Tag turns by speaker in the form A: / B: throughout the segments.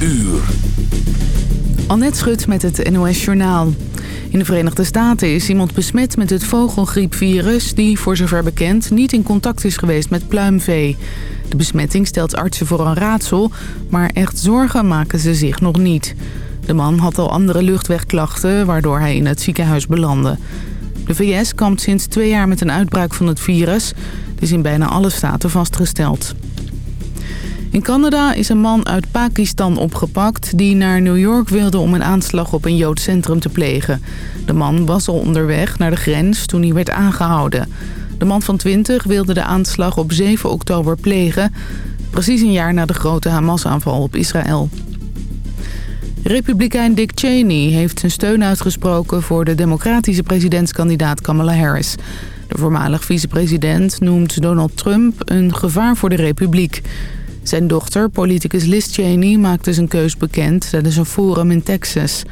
A: uur.
B: Annette Schut met het NOS Journaal. In de Verenigde Staten is iemand besmet met het vogelgriepvirus... die, voor zover bekend, niet in contact is geweest met pluimvee. De besmetting stelt artsen voor een raadsel... maar echt zorgen maken ze zich nog niet. De man had al andere luchtwegklachten... waardoor hij in het ziekenhuis belandde. De VS kampt sinds twee jaar met een uitbraak van het virus. Het is in bijna alle staten vastgesteld. In Canada is een man uit Pakistan opgepakt die naar New York wilde om een aanslag op een Joods centrum te plegen. De man was al onderweg naar de grens toen hij werd aangehouden. De man van 20 wilde de aanslag op 7 oktober plegen, precies een jaar na de grote Hamas-aanval op Israël. Republikein Dick Cheney heeft zijn steun uitgesproken voor de democratische presidentskandidaat Kamala Harris. De voormalig vicepresident noemt Donald Trump een gevaar voor de republiek. Zijn dochter, politicus Liz Cheney, maakte zijn keus bekend tijdens een forum in Texas.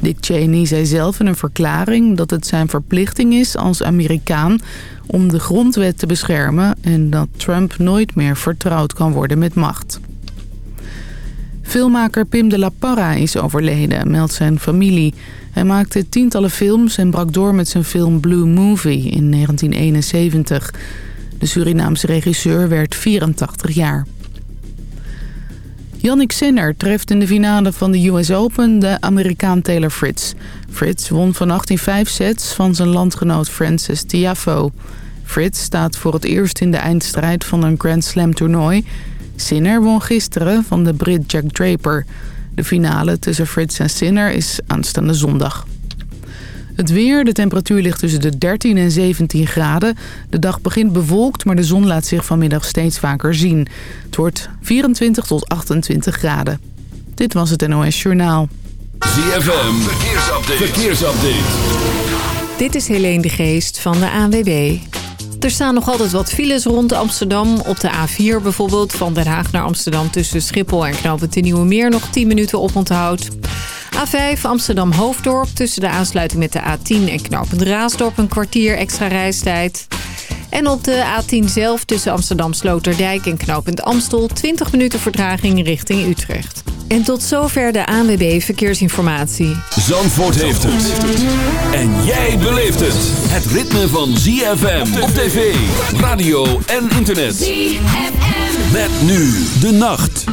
B: Dick Cheney zei zelf in een verklaring dat het zijn verplichting is als Amerikaan om de grondwet te beschermen en dat Trump nooit meer vertrouwd kan worden met macht. Filmmaker Pim de la Parra is overleden, meldt zijn familie. Hij maakte tientallen films en brak door met zijn film Blue Movie in 1971. De Surinaamse regisseur werd 84 jaar. Yannick Sinner treft in de finale van de US Open de Amerikaan Taylor Fritz. Fritz won in vijf sets van zijn landgenoot Francis Tiafoe. Fritz staat voor het eerst in de eindstrijd van een Grand Slam toernooi. Sinner won gisteren van de Brit Jack Draper. De finale tussen Fritz en Sinner is aanstaande zondag. Het weer, de temperatuur ligt tussen de 13 en 17 graden. De dag begint bewolkt, maar de zon laat zich vanmiddag steeds vaker zien. Het wordt 24 tot 28 graden. Dit was het NOS Journaal.
A: ZFM, verkeersupdate. verkeersupdate.
C: Dit is Helene de Geest van de ANWB. Er staan nog altijd wat files rond Amsterdam. Op de A4 bijvoorbeeld, van Den Haag naar Amsterdam... tussen Schiphol en Knoopend de Nieuwe Meer nog 10 minuten op onthoud. A5 Amsterdam-Hoofddorp tussen de aansluiting met de A10 en Knopend Raasdorp een kwartier extra reistijd. En op de A10 zelf tussen Amsterdam-Sloterdijk en Knopend Amstel 20 minuten vertraging richting Utrecht. En tot zover de ANWB Verkeersinformatie.
A: Zandvoort heeft het. En jij beleeft het. Het ritme van ZFM op tv, radio en internet. ZFM. Met nu de nacht.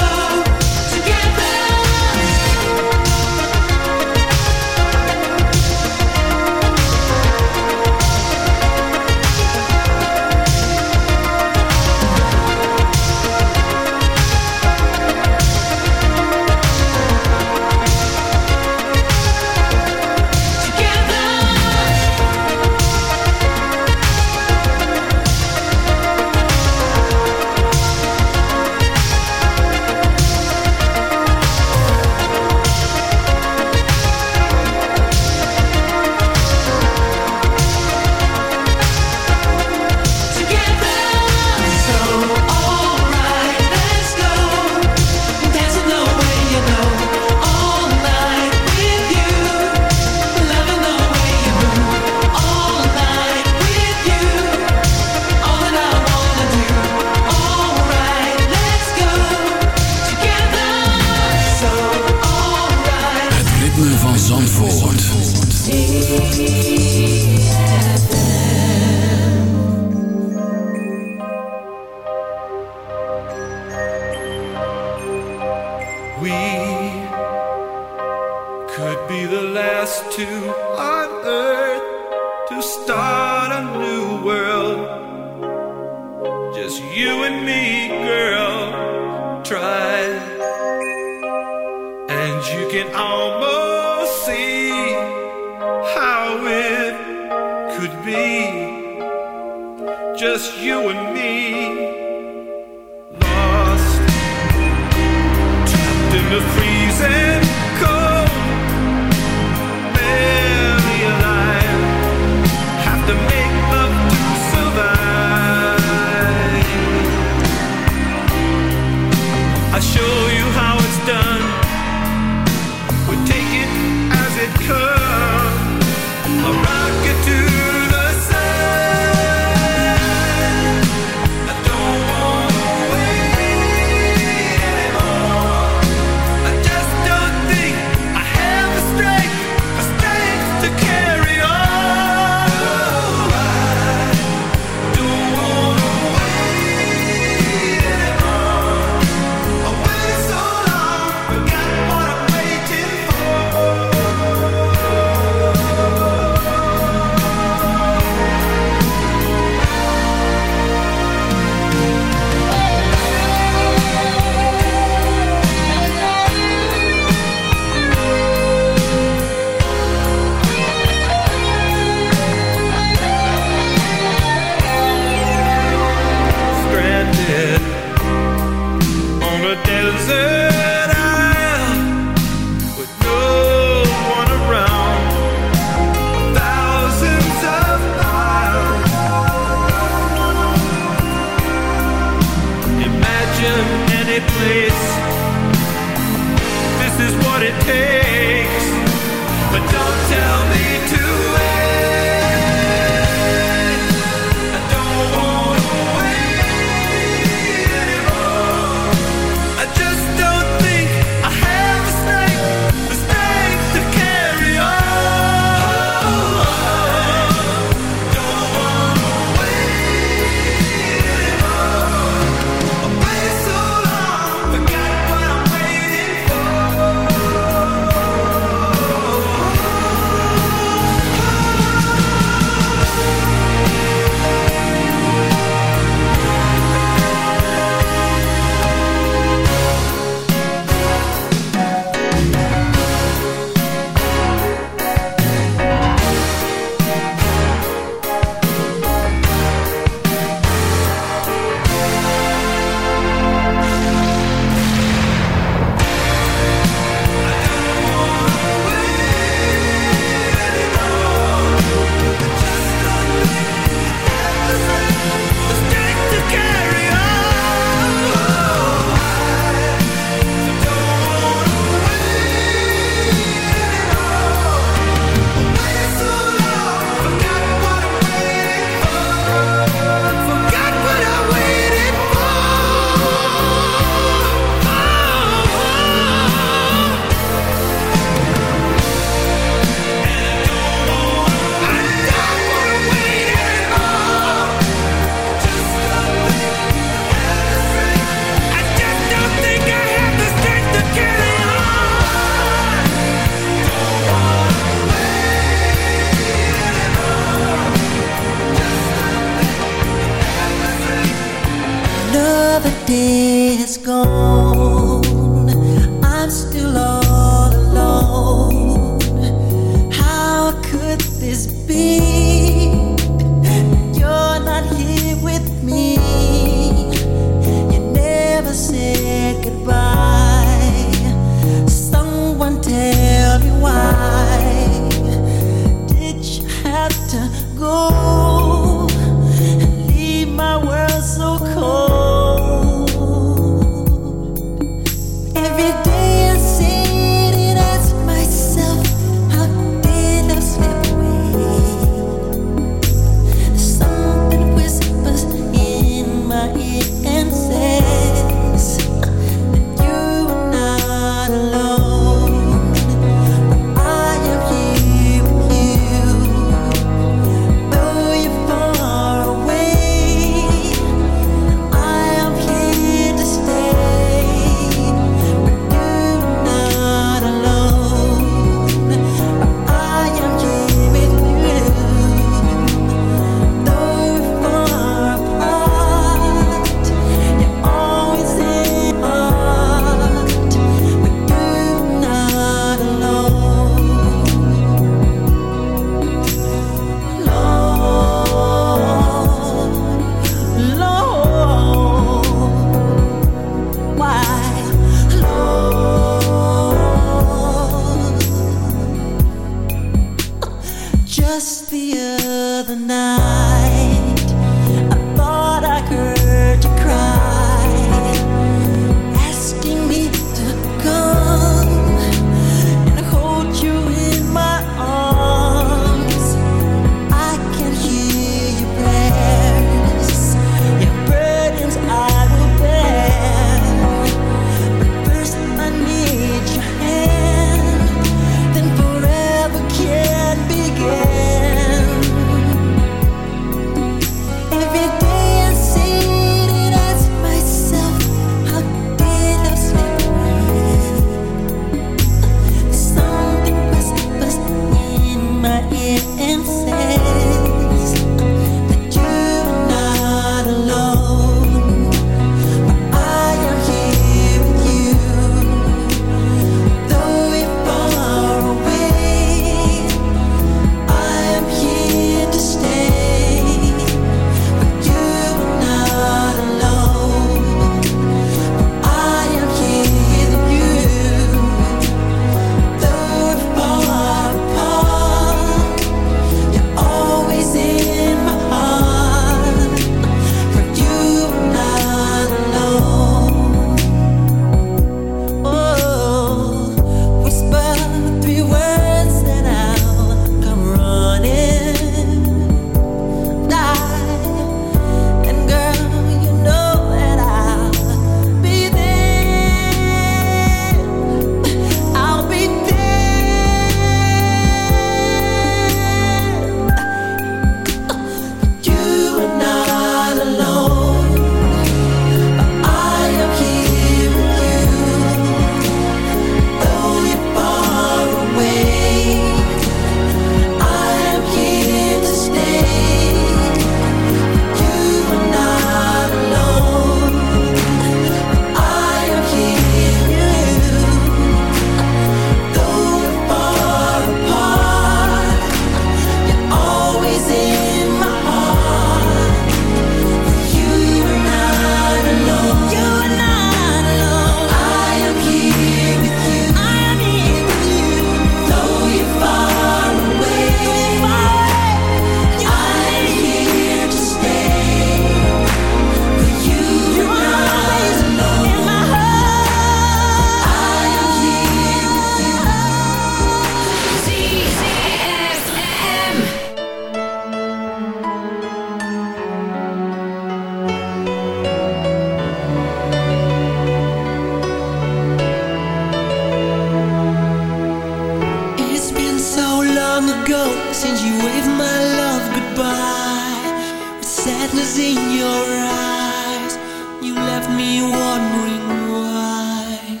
D: Since you waved my love goodbye. With sadness in your eyes. You left me wondering why.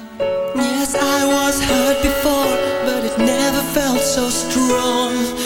D: Yes, I was hurt before But it never felt so strong.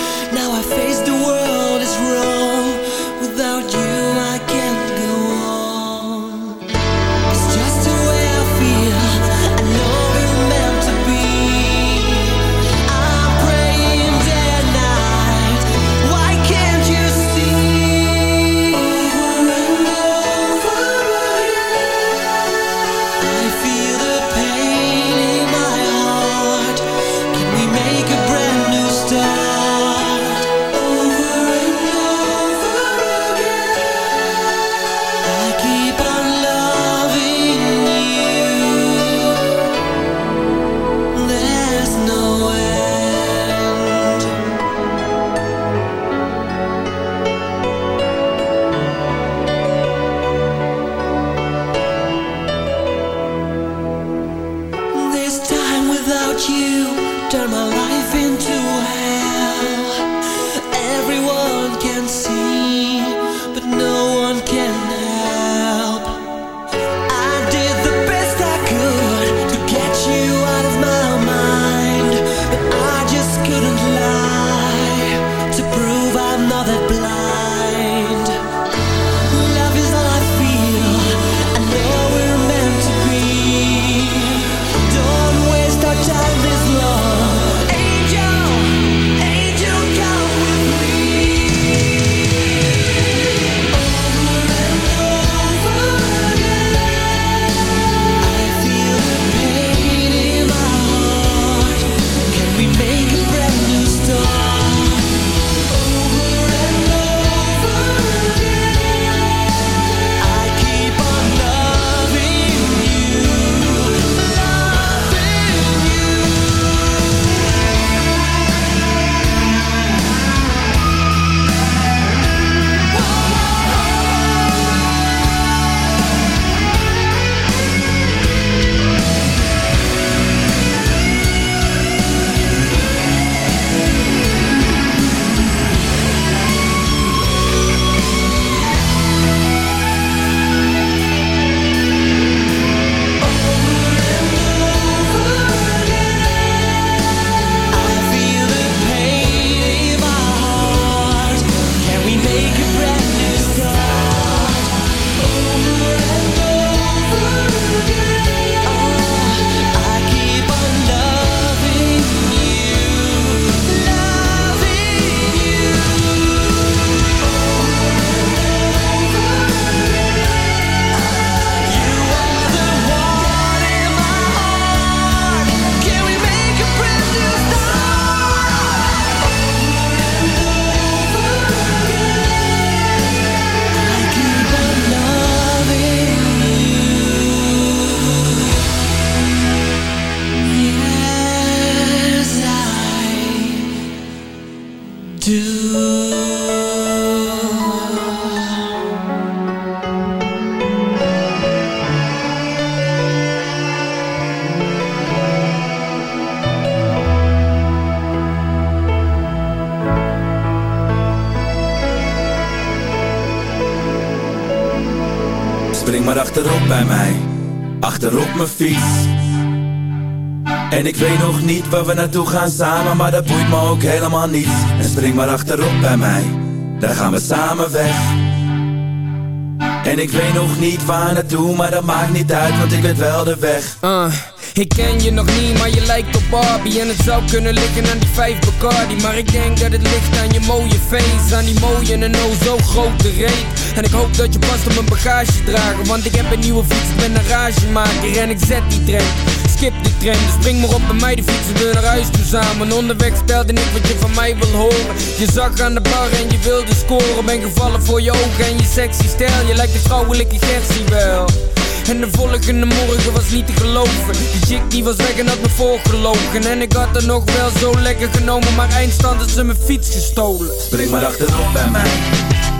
E: En ik weet nog niet waar we naartoe gaan samen Maar dat boeit me ook helemaal niet. En spring maar achterop bij mij. Daar gaan we samen weg. En ik weet nog niet waar naartoe Maar dat maakt niet uit, want ik weet wel de weg.
F: Uh. Ik ken je nog niet, maar je lijkt op Barbie. En het zou kunnen liggen aan die vijf Bacardi. Maar ik denk dat het ligt aan je mooie face Aan die mooie en oh zo grote reet En ik hoop dat je past op mijn bagage dragen Want ik heb een nieuwe fiets, ik ben een ragemaker En ik zet die trend, skip die trend Dus spring maar op bij mij, de fietsen naar huis toe samen. Onderweg stelde ik wat je van mij wil horen. Je zag aan de bar en je wilde scoren. Ben gevallen voor je ogen en je sexy stijl. Je lijkt de vrouwelijke Gertie wel. En de volgende morgen was niet te geloven. Die chick die was weg en had me voorgelogen. En ik had er nog wel zo lekker genomen Maar eindstand is ze mijn fiets gestolen.
E: Spring maar achterop bij mij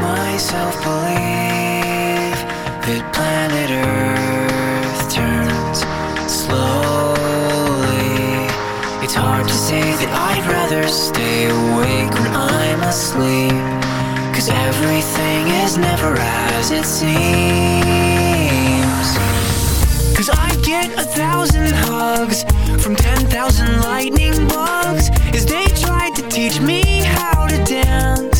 G: myself believe that planet Earth turns slowly. It's hard to say that I'd rather stay awake when I'm asleep. Cause everything is never as it seems. Cause I get a thousand hugs from 10,000 lightning bugs as they tried to teach me how to dance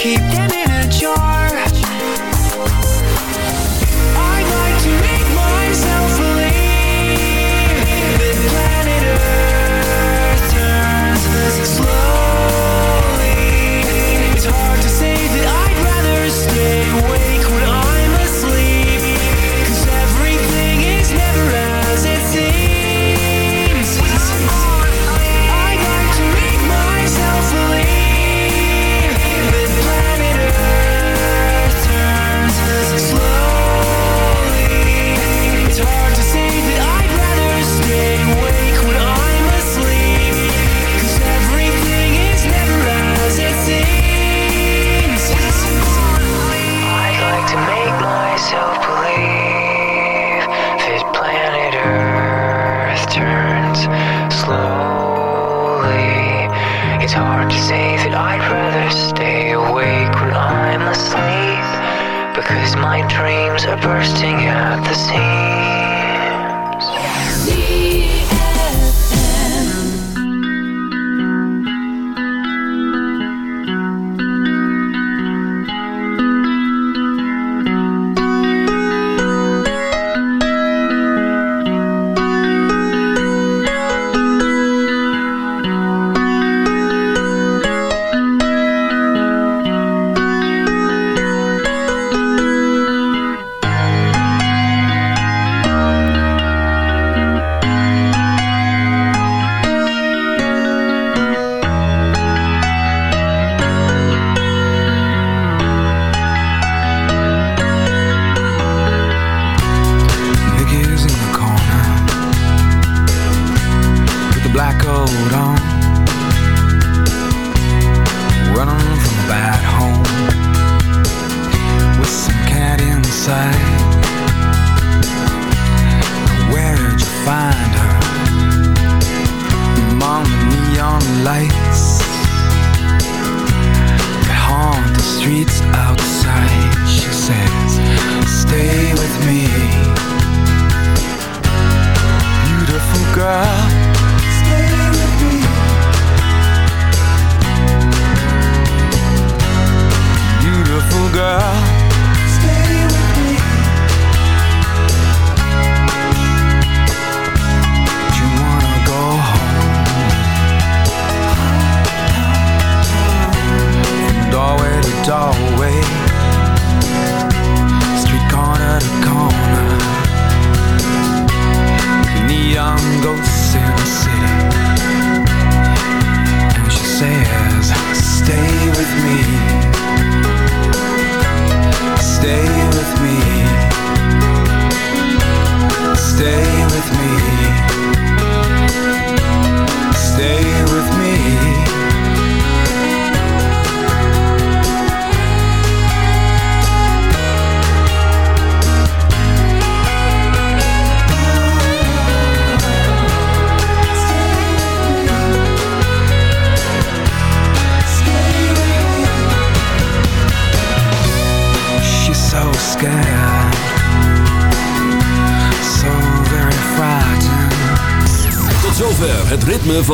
B: keep